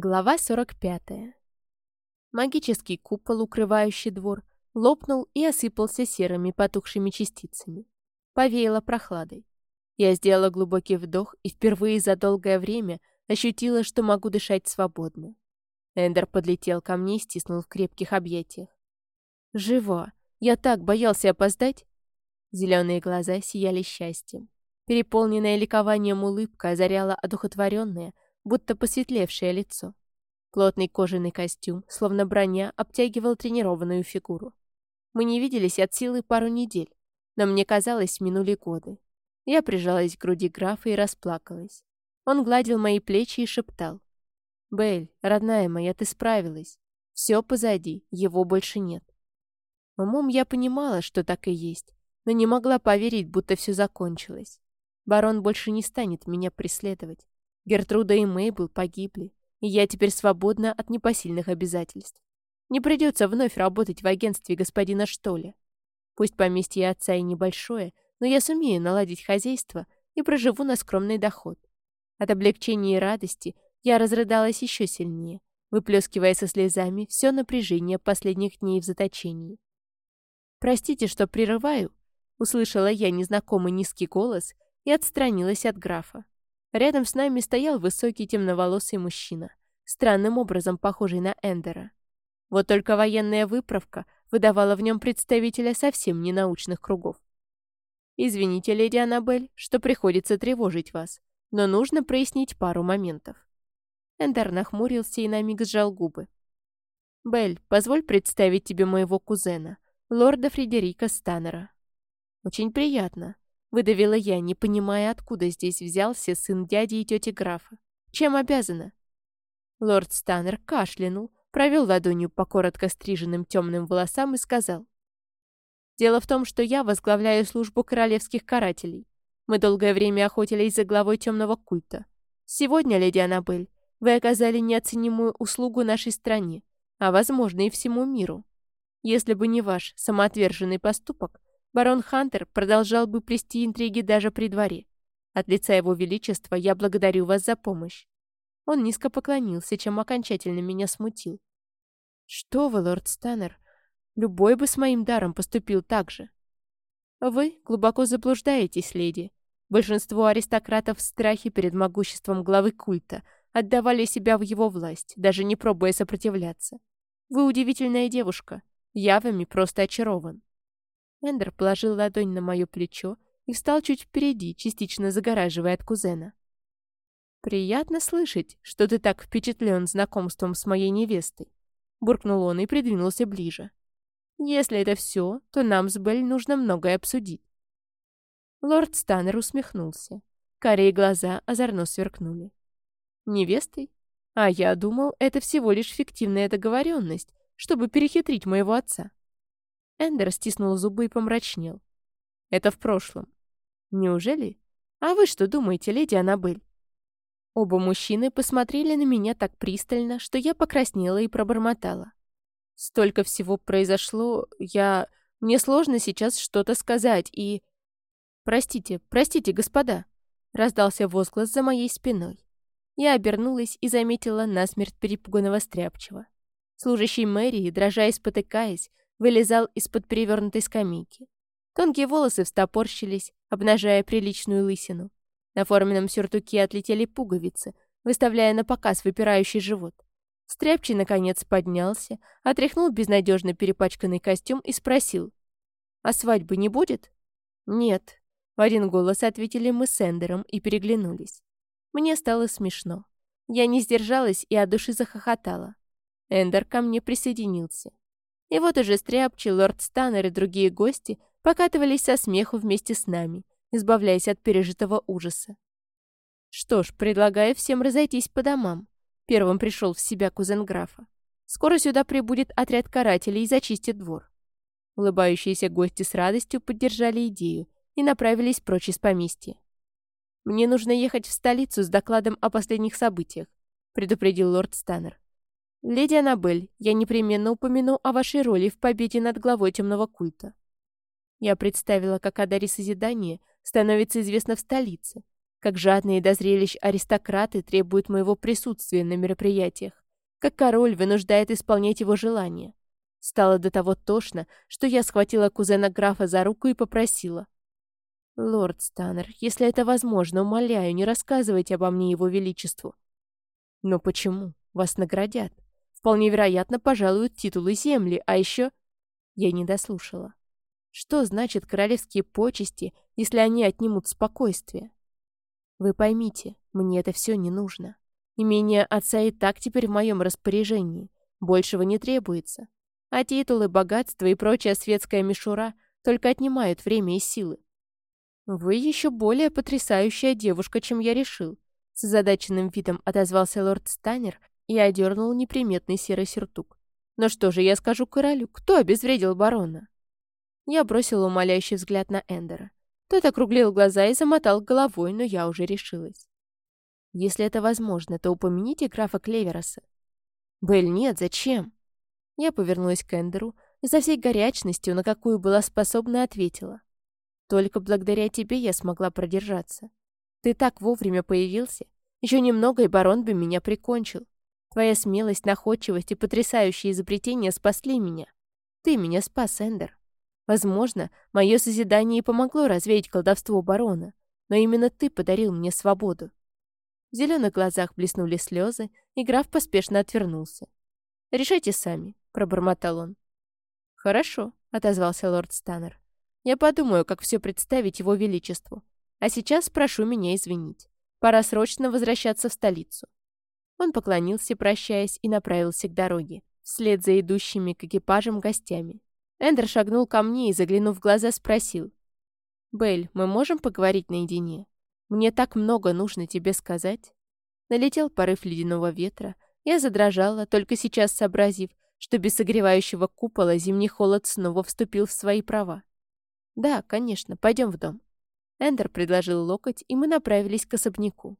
Глава 45. Магический купол, укрывающий двор, лопнул и осыпался серыми потухшими частицами. Повеяло прохладой. Я сделала глубокий вдох и впервые за долгое время ощутила, что могу дышать свободно. Эндер подлетел ко мне и стиснул в крепких объятиях. «Жива! Я так боялся опоздать!» Зеленые глаза сияли счастьем. Переполненная ликованием улыбка озаряла одухотворенное, будто посветлевшее лицо. Плотный кожаный костюм, словно броня, обтягивал тренированную фигуру. Мы не виделись от силы пару недель, но мне казалось, минули годы. Я прижалась к груди графа и расплакалась. Он гладил мои плечи и шептал. «Белль, родная моя, ты справилась. Все позади, его больше нет». Умом я понимала, что так и есть, но не могла поверить, будто все закончилось. Барон больше не станет меня преследовать. Гертруда и Мейбл погибли, и я теперь свободна от непосильных обязательств. Не придется вновь работать в агентстве господина Штоля. Пусть поместье отца и небольшое, но я сумею наладить хозяйство и проживу на скромный доход. От облегчения и радости я разрыдалась еще сильнее, выплескивая со слезами все напряжение последних дней в заточении. «Простите, что прерываю», — услышала я незнакомый низкий голос и отстранилась от графа. Рядом с нами стоял высокий темноволосый мужчина, странным образом похожий на Эндера. Вот только военная выправка выдавала в нем представителя совсем не научных кругов. «Извините, леди Аннабель, что приходится тревожить вас, но нужно прояснить пару моментов». Эндер нахмурился и на миг сжал губы. «Белль, позволь представить тебе моего кузена, лорда Фредерика Станнера». «Очень приятно. Выдавила я, не понимая, откуда здесь взялся сын дяди и тети графа. Чем обязана? Лорд Станнер кашлянул, провел ладонью по коротко стриженным темным волосам и сказал. «Дело в том, что я возглавляю службу королевских карателей. Мы долгое время охотились за главой темного культа. Сегодня, леди Аннабель, вы оказали неоценимую услугу нашей стране, а, возможно, и всему миру. Если бы не ваш самоотверженный поступок, барон Хантер продолжал бы плести интриги даже при дворе. От лица его величества я благодарю вас за помощь. Он низко поклонился, чем окончательно меня смутил. Что вы, лорд Станнер, любой бы с моим даром поступил так же. Вы глубоко заблуждаетесь, леди. Большинство аристократов в страхе перед могуществом главы культа отдавали себя в его власть, даже не пробуя сопротивляться. Вы удивительная девушка. Я вами просто очарован. Эндер положил ладонь на мое плечо и встал чуть впереди, частично загораживая от кузена. «Приятно слышать, что ты так впечатлен знакомством с моей невестой», — буркнул он и придвинулся ближе. «Если это все, то нам с Белль нужно многое обсудить». Лорд Станнер усмехнулся. Карие глаза озорно сверкнули. «Невестой? А я думал, это всего лишь фиктивная договоренность, чтобы перехитрить моего отца». Эндер стиснул зубы и помрачнел. «Это в прошлом. Неужели? А вы что думаете, леди Аннабель?» Оба мужчины посмотрели на меня так пристально, что я покраснела и пробормотала. «Столько всего произошло, я... Мне сложно сейчас что-то сказать, и...» «Простите, простите, господа!» — раздался возглас за моей спиной. Я обернулась и заметила насмерть перепуганного стряпчего. Служащий мэрии, дрожа и спотыкаясь, вылезал из-под перевернутой скамейки. Тонкие волосы встопорщились, обнажая приличную лысину. На форменном сюртуке отлетели пуговицы, выставляя на показ выпирающий живот. Стряпчий, наконец, поднялся, отряхнул безнадежно перепачканный костюм и спросил. «А свадьбы не будет?» «Нет». В один голос ответили мы с Эндером и переглянулись. Мне стало смешно. Я не сдержалась и от души захохотала. Эндер ко мне присоединился. И вот уже Стряпчий, лорд Станнер и другие гости покатывались со смеху вместе с нами, избавляясь от пережитого ужаса. Что ж, предлагаю всем разойтись по домам. Первым пришел в себя кузен графа. Скоро сюда прибудет отряд карателей и зачистит двор. Улыбающиеся гости с радостью поддержали идею и направились прочь из поместья. «Мне нужно ехать в столицу с докладом о последних событиях», предупредил лорд Станнер. «Леди Аннабель, я непременно упомяну о вашей роли в победе над главой темного культа». Я представила, как о даре созидания становится известно в столице, как жадные до зрелищ аристократы требуют моего присутствия на мероприятиях, как король вынуждает исполнять его желания. Стало до того тошно, что я схватила кузена графа за руку и попросила. «Лорд Станнер, если это возможно, умоляю, не рассказывайте обо мне его величеству». «Но почему? Вас наградят. Вполне вероятно, пожалуют титулы земли, а еще...» Я не дослушала. Что значит королевские почести, если они отнимут спокойствие? Вы поймите, мне это все не нужно. Имение отца и так теперь в моем распоряжении. Большего не требуется. А титулы, богатство и прочая светская мишура только отнимают время и силы. Вы еще более потрясающая девушка, чем я решил. С задаченным видом отозвался лорд Станнер и одернул неприметный серый сюртук. Но что же я скажу королю? Кто обезвредил барона? Я бросила умоляющий взгляд на Эндера. Тот округлил глаза и замотал головой, но я уже решилась. Если это возможно, то упомяните графа Клевероса. Белль, нет, зачем? Я повернулась к Эндеру и со всей горячностью, на какую была способна, ответила. Только благодаря тебе я смогла продержаться. Ты так вовремя появился. Еще немного, и барон бы меня прикончил. Твоя смелость, находчивость и потрясающие изобретения спасли меня. Ты меня спас, Эндер. Возможно, мое созидание и помогло развеять колдовство барона, но именно ты подарил мне свободу. В зеленых глазах блеснули слезы, и граф поспешно отвернулся. «Решайте сами», — пробормотал он. «Хорошо», — отозвался лорд Станнер. «Я подумаю, как все представить его величеству. А сейчас прошу меня извинить. Пора срочно возвращаться в столицу». Он поклонился, прощаясь, и направился к дороге, вслед за идущими к экипажам гостями. Эндер шагнул ко мне и, заглянув в глаза, спросил. «Белль, мы можем поговорить наедине? Мне так много нужно тебе сказать». Налетел порыв ледяного ветра. Я задрожала, только сейчас сообразив, что без согревающего купола зимний холод снова вступил в свои права. «Да, конечно, пойдем в дом». Эндер предложил локоть, и мы направились к особняку.